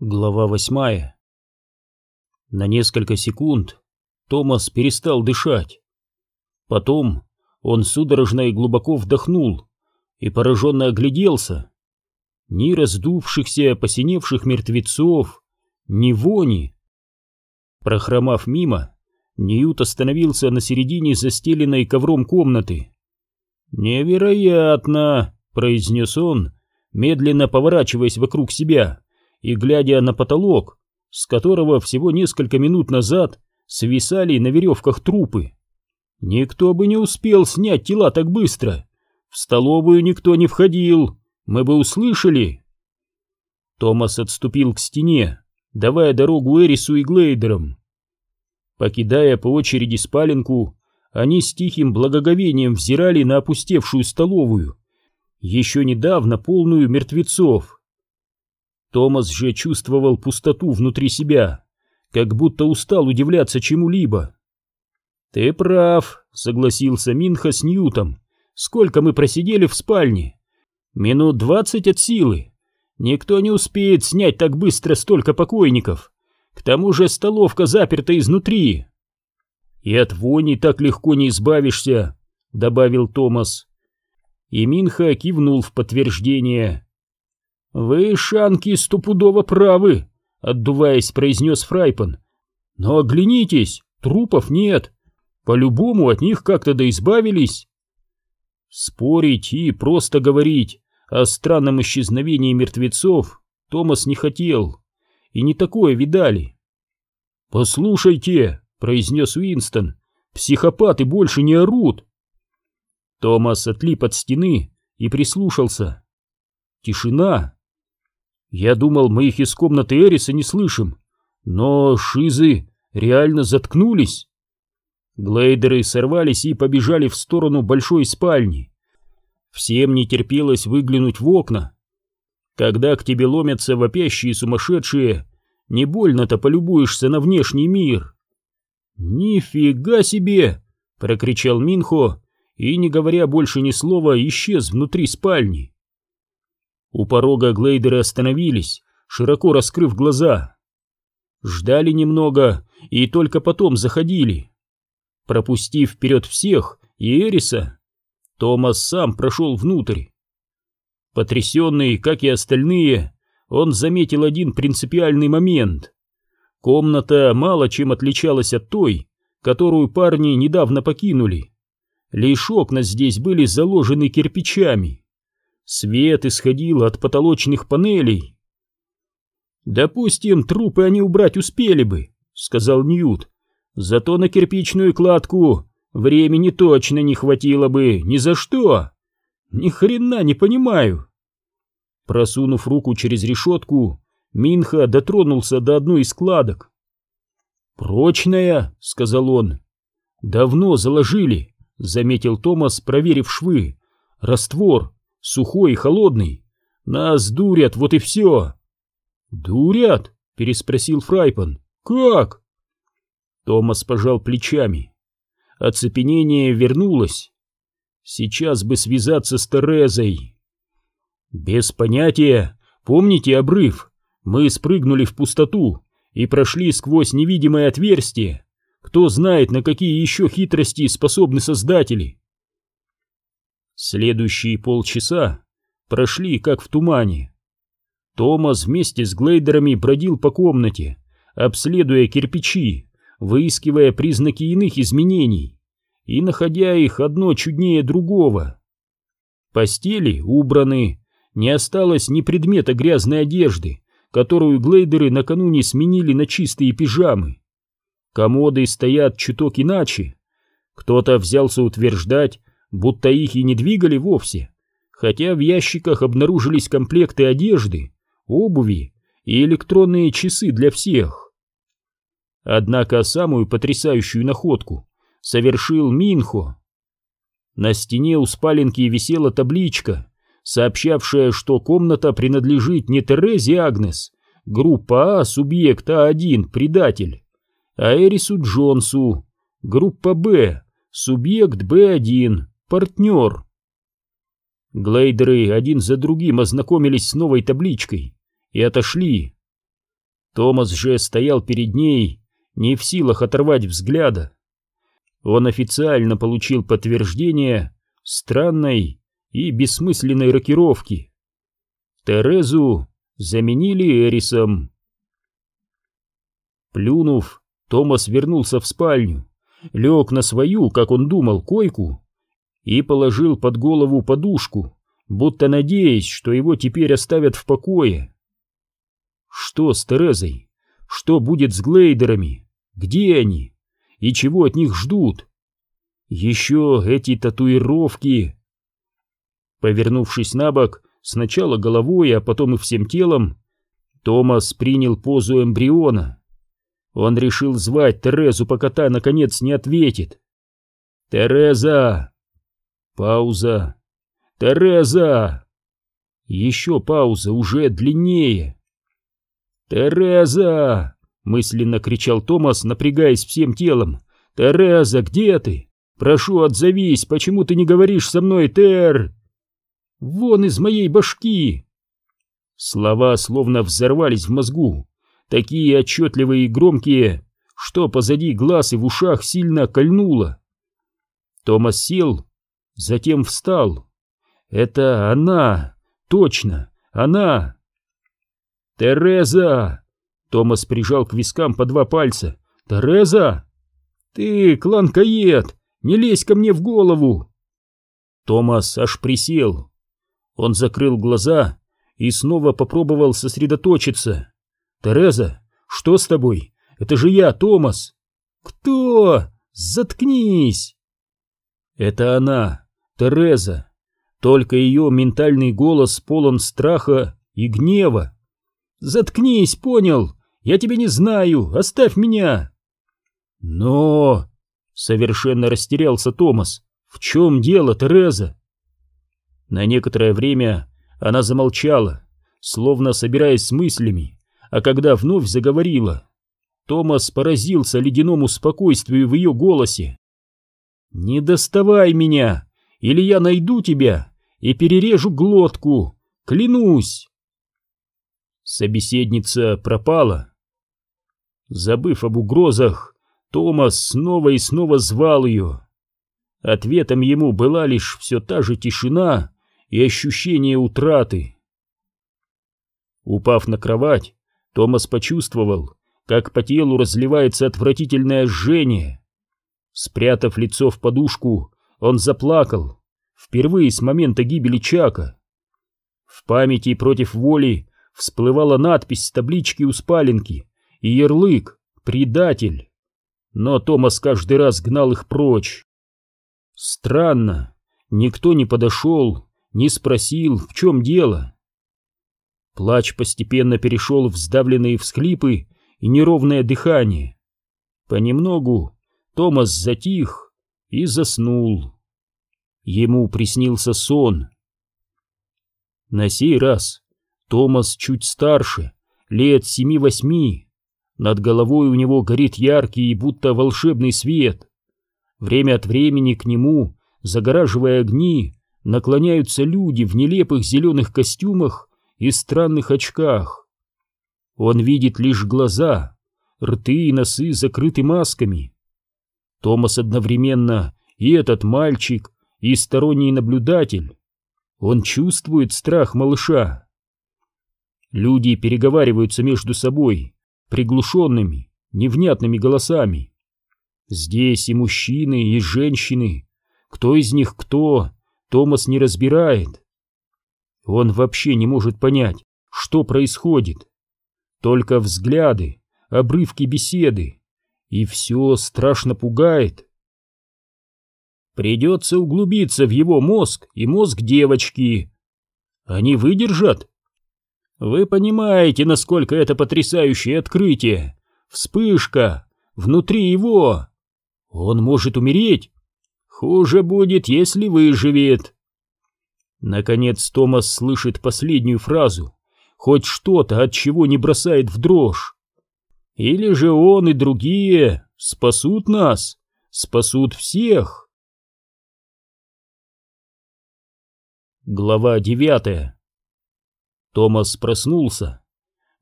Глава восьмая На несколько секунд Томас перестал дышать. Потом он судорожно и глубоко вдохнул и пораженно огляделся. Ни раздувшихся, посиневших мертвецов, ни вони. Прохромав мимо, Ньют остановился на середине застеленной ковром комнаты. «Невероятно!» — произнес он, медленно поворачиваясь вокруг себя и глядя на потолок, с которого всего несколько минут назад свисали на веревках трупы. Никто бы не успел снять тела так быстро. В столовую никто не входил, мы бы услышали. Томас отступил к стене, давая дорогу Эрису и Глейдерам. Покидая по очереди спаленку, они с тихим благоговением взирали на опустевшую столовую, еще недавно полную мертвецов. Томас же чувствовал пустоту внутри себя, как будто устал удивляться чему-либо. «Ты прав», — согласился Минха с Ньютом. «Сколько мы просидели в спальне? Минут двадцать от силы. Никто не успеет снять так быстро столько покойников. К тому же столовка заперта изнутри». «И от вони так легко не избавишься», — добавил Томас. И Минха кивнул в подтверждение. «Вы, шанки, стопудово правы», — отдуваясь, произнес Фрайпан. «Но оглянитесь, трупов нет. По-любому от них как-то да избавились». Спорить и просто говорить о странном исчезновении мертвецов Томас не хотел, и не такое видали. «Послушайте», — произнес Уинстон, — «психопаты больше не орут». Томас отлип от стены и прислушался. Тишина. Я думал, мы их из комнаты Эриса не слышим, но шизы реально заткнулись. Глейдеры сорвались и побежали в сторону большой спальни. Всем не терпелось выглянуть в окна. Когда к тебе ломятся вопящие сумасшедшие, не больно-то полюбуешься на внешний мир. «Нифига себе!» — прокричал Минхо и, не говоря больше ни слова, исчез внутри спальни. У порога глейдеры остановились, широко раскрыв глаза. Ждали немного и только потом заходили. Пропустив вперед всех и Эриса, Томас сам прошел внутрь. Потрясенный, как и остальные, он заметил один принципиальный момент. Комната мало чем отличалась от той, которую парни недавно покинули. Лишь окна здесь были заложены кирпичами. Свет исходил от потолочных панелей. «Допустим, трупы они убрать успели бы», — сказал Ньют. «Зато на кирпичную кладку времени точно не хватило бы ни за что. Ни хрена не понимаю». Просунув руку через решетку, Минха дотронулся до одной из складок. «Прочная», — сказал он. «Давно заложили», — заметил Томас, проверив швы. «Раствор сухой и холодный. Нас дурят, вот и все. Дурят? Переспросил Фрайпан. Как? Томас пожал плечами. Оцепенение вернулось. Сейчас бы связаться с Терезой. Без понятия. Помните обрыв? Мы спрыгнули в пустоту и прошли сквозь невидимое отверстие. Кто знает, на какие еще хитрости способны создатели. Следующие полчаса прошли как в тумане. Томас вместе с глейдерами бродил по комнате, обследуя кирпичи, выискивая признаки иных изменений и находя их одно чуднее другого. Постели убраны, не осталось ни предмета грязной одежды, которую глейдеры накануне сменили на чистые пижамы. Комоды стоят чуток иначе. Кто-то взялся утверждать, будто их и не двигали вовсе, хотя в ящиках обнаружились комплекты одежды, обуви и электронные часы для всех. Однако самую потрясающую находку совершил Минхо. На стене у спаленки висела табличка, сообщавшая, что комната принадлежит не Терезе Агнес, группа А, субъект А1, предатель, а Эрису Джонсу, группа Б, субъект Б1, партнер. Глейдеры один за другим ознакомились с новой табличкой и отошли. Томас же стоял перед ней, не в силах оторвать взгляда. Он официально получил подтверждение странной и бессмысленной рокировки. Терезу заменили Эрисом. Плюнув, Томас вернулся в спальню, лег на свою, как он думал, койку и положил под голову подушку, будто надеясь, что его теперь оставят в покое. Что с Терезой? Что будет с Глейдерами? Где они? И чего от них ждут? Еще эти татуировки. Повернувшись на бок, сначала головой, а потом и всем телом, Томас принял позу эмбриона. Он решил звать Терезу, пока та, наконец, не ответит. «Тереза!» Пауза. «Тереза!» Еще пауза, уже длиннее. «Тереза!» — мысленно кричал Томас, напрягаясь всем телом. «Тереза, где ты? Прошу, отзовись, почему ты не говоришь со мной, Тер?» «Вон из моей башки!» Слова словно взорвались в мозгу, такие отчетливые и громкие, что позади глаз и в ушах сильно кольнуло. Томас сел, затем встал. «Это она! Точно! Она!» «Тереза!» Томас прижал к вискам по два пальца. «Тереза! Ты, кланкоед, не лезь ко мне в голову!» Томас аж присел. Он закрыл глаза и снова попробовал сосредоточиться. «Тереза, что с тобой? Это же я, Томас!» «Кто? Заткнись!» Это она, Тереза. Только ее ментальный голос полон страха и гнева. «Заткнись, понял? Я тебя не знаю, оставь меня!» «Но...» — совершенно растерялся Томас. «В чем дело, Тереза?» На некоторое время она замолчала, словно собираясь с мыслями, а когда вновь заговорила, Томас поразился ледяному спокойствию в ее голосе. «Не доставай меня, или я найду тебя и перережу глотку, клянусь!» Собеседница пропала. Забыв об угрозах, Томас снова и снова звал ее. Ответом ему была лишь все та же тишина и ощущение утраты. Упав на кровать, Томас почувствовал, как по телу разливается отвратительное жжение. Спрятав лицо в подушку, он заплакал, впервые с момента гибели Чака. В памяти против воли всплывала надпись с таблички у спаленки и ярлык «Предатель». Но Томас каждый раз гнал их прочь. Странно, никто не подошел, не спросил, в чем дело. Плач постепенно перешел в сдавленные всхлипы и неровное дыхание. Понемногу Томас затих и заснул. Ему приснился сон. На сей раз Томас чуть старше, лет семи-восьми. Над головой у него горит яркий будто волшебный свет. Время от времени к нему, загораживая огни, наклоняются люди в нелепых зеленых костюмах и странных очках. Он видит лишь глаза, рты и носы закрыты масками. Томас одновременно и этот мальчик, и сторонний наблюдатель. Он чувствует страх малыша. Люди переговариваются между собой, приглушенными, невнятными голосами. Здесь и мужчины, и женщины. Кто из них кто, Томас не разбирает. Он вообще не может понять, что происходит. Только взгляды, обрывки беседы. И все страшно пугает. Придется углубиться в его мозг и мозг девочки. Они выдержат? Вы понимаете, насколько это потрясающее открытие? Вспышка! Внутри его! Он может умереть! Хуже будет, если выживет!» Наконец Томас слышит последнюю фразу. Хоть что-то, от чего не бросает в дрожь. Или же он и другие спасут нас, спасут всех. Глава девятая Томас проснулся.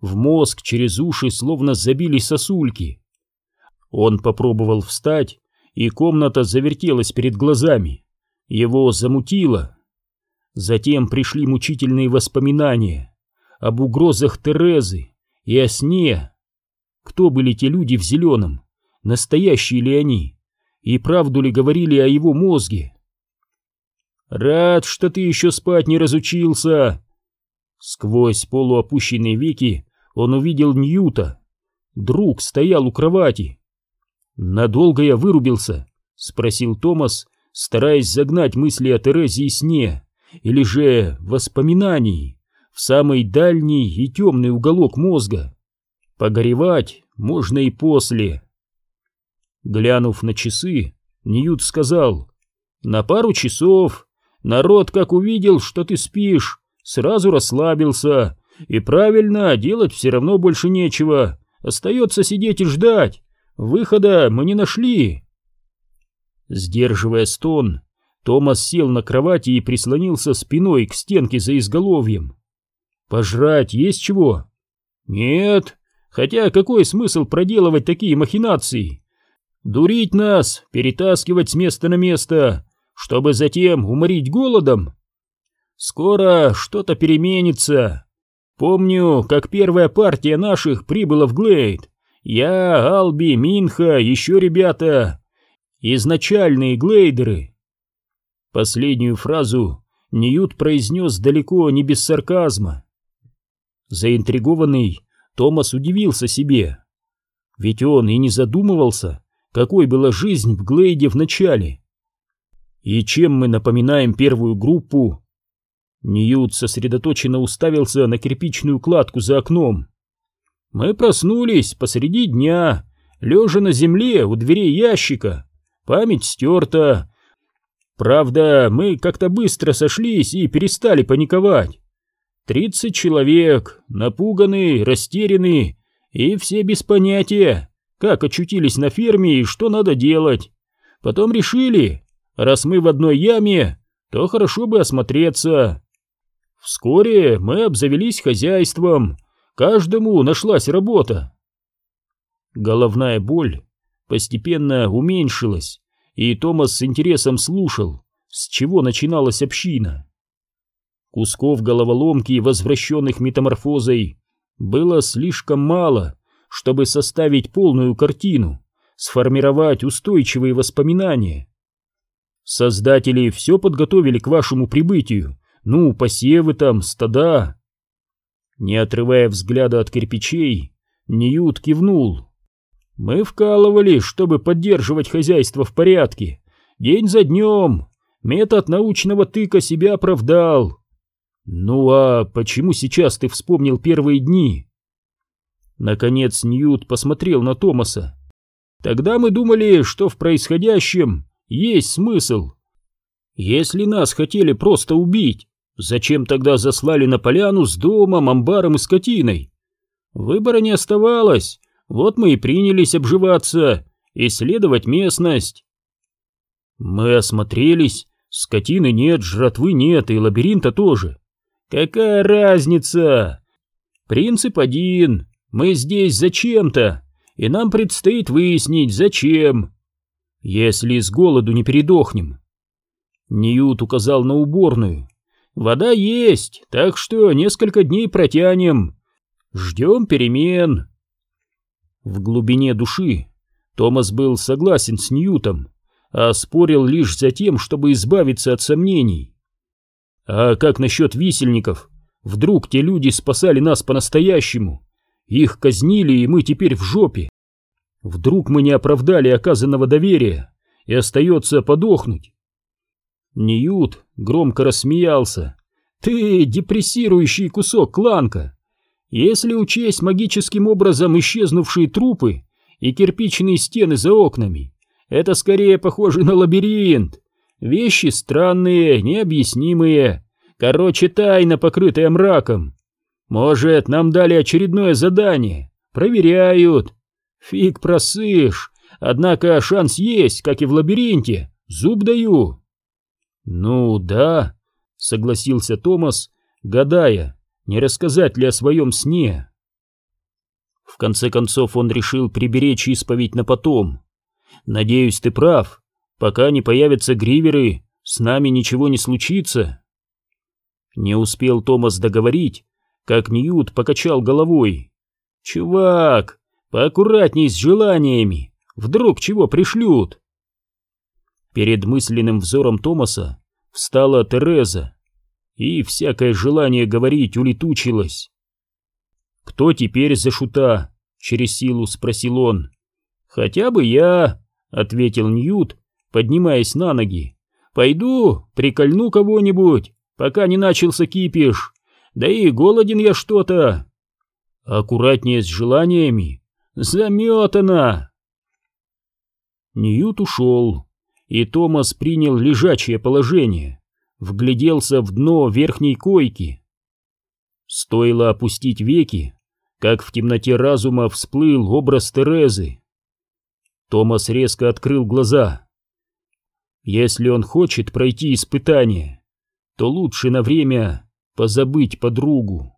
В мозг через уши словно забили сосульки. Он попробовал встать, и комната завертелась перед глазами. Его замутило. Затем пришли мучительные воспоминания об угрозах Терезы и о сне. Кто были те люди в зеленом? Настоящие ли они? И правду ли говорили о его мозге? «Рад, что ты еще спать не разучился!» Сквозь полуопущенные веки он увидел Ньюта. Друг стоял у кровати. «Надолго я вырубился?» — спросил Томас, стараясь загнать мысли о Терезе и сне, или же воспоминаний в самый дальний и темный уголок мозга. Погоревать можно и после. Глянув на часы, Ньют сказал, «На пару часов. Народ, как увидел, что ты спишь, сразу расслабился, и правильно, делать все равно больше нечего, остается сидеть и ждать. Выхода мы не нашли». Сдерживая стон, Томас сел на кровати и прислонился спиной к стенке за изголовьем. «Пожрать есть чего?» «Нет, хотя какой смысл проделывать такие махинации? Дурить нас, перетаскивать с места на место, чтобы затем уморить голодом? Скоро что-то переменится. Помню, как первая партия наших прибыла в Глейд. Я, Алби, Минха, еще ребята. Изначальные глейдеры. Последнюю фразу Ньют произнес далеко не без сарказма. Заинтригованный, Томас удивился себе. Ведь он и не задумывался, какой была жизнь в Глейде в начале. И чем мы напоминаем первую группу? Ньют сосредоточенно уставился на кирпичную кладку за окном. Мы проснулись посреди дня, лежа на земле у дверей ящика. Память стерта. Правда, мы как-то быстро сошлись и перестали паниковать. Тридцать человек, напуганные, растерянные и все без понятия, как очутились на ферме и что надо делать. Потом решили, раз мы в одной яме, то хорошо бы осмотреться. Вскоре мы обзавелись хозяйством, каждому нашлась работа. Головная боль постепенно уменьшилась, и Томас с интересом слушал, с чего начиналась община. Кусков головоломки, возвращенных метаморфозой, было слишком мало, чтобы составить полную картину, сформировать устойчивые воспоминания. Создатели все подготовили к вашему прибытию, ну, посевы там, стада. Не отрывая взгляда от кирпичей, Ньют кивнул. Мы вкалывали, чтобы поддерживать хозяйство в порядке. День за днем. Метод научного тыка себя оправдал. Ну а почему сейчас ты вспомнил первые дни? Наконец Ньют посмотрел на Томаса. Тогда мы думали, что в происходящем есть смысл. Если нас хотели просто убить, зачем тогда заслали на поляну с домом, амбаром и скотиной? Выбора не оставалось, вот мы и принялись обживаться, исследовать местность. Мы осмотрелись, скотины нет, жратвы нет и лабиринта тоже. Какая разница? Принцип один, мы здесь зачем-то, и нам предстоит выяснить, зачем. Если с голоду не передохнем. Ньют указал на уборную. Вода есть, так что несколько дней протянем. Ждем перемен. В глубине души Томас был согласен с Ньютом, а спорил лишь за тем, чтобы избавиться от сомнений. А как насчет висельников? Вдруг те люди спасали нас по-настоящему? Их казнили, и мы теперь в жопе. Вдруг мы не оправдали оказанного доверия, и остается подохнуть. Ньют громко рассмеялся. «Ты депрессирующий кусок кланка! Если учесть магическим образом исчезнувшие трупы и кирпичные стены за окнами, это скорее похоже на лабиринт. Вещи странные, необъяснимые, короче, тайна, покрытая мраком. Может, нам дали очередное задание, проверяют. Фиг просышь, однако шанс есть, как и в лабиринте, зуб даю. Ну да, согласился Томас, гадая, не рассказать ли о своем сне. В конце концов он решил приберечь исповедь на потом. «Надеюсь, ты прав. Пока не появятся гриверы, с нами ничего не случится». Не успел Томас договорить, как Ньют покачал головой. «Чувак, поаккуратней с желаниями, вдруг чего пришлют?» Перед мысленным взором Томаса встала Тереза, и всякое желание говорить улетучилось. «Кто теперь за шута?» — через силу спросил он. «Хотя бы я», — ответил Ньют, поднимаясь на ноги. «Пойду, прикольну кого-нибудь, пока не начался кипиш. Да и голоден я что-то». «Аккуратнее с желаниями. Заметано!» Ньют ушел, и Томас принял лежачее положение, вгляделся в дно верхней койки. Стоило опустить веки, как в темноте разума всплыл образ Терезы. Томас резко открыл глаза. Если он хочет пройти испытание, то лучше на время позабыть подругу.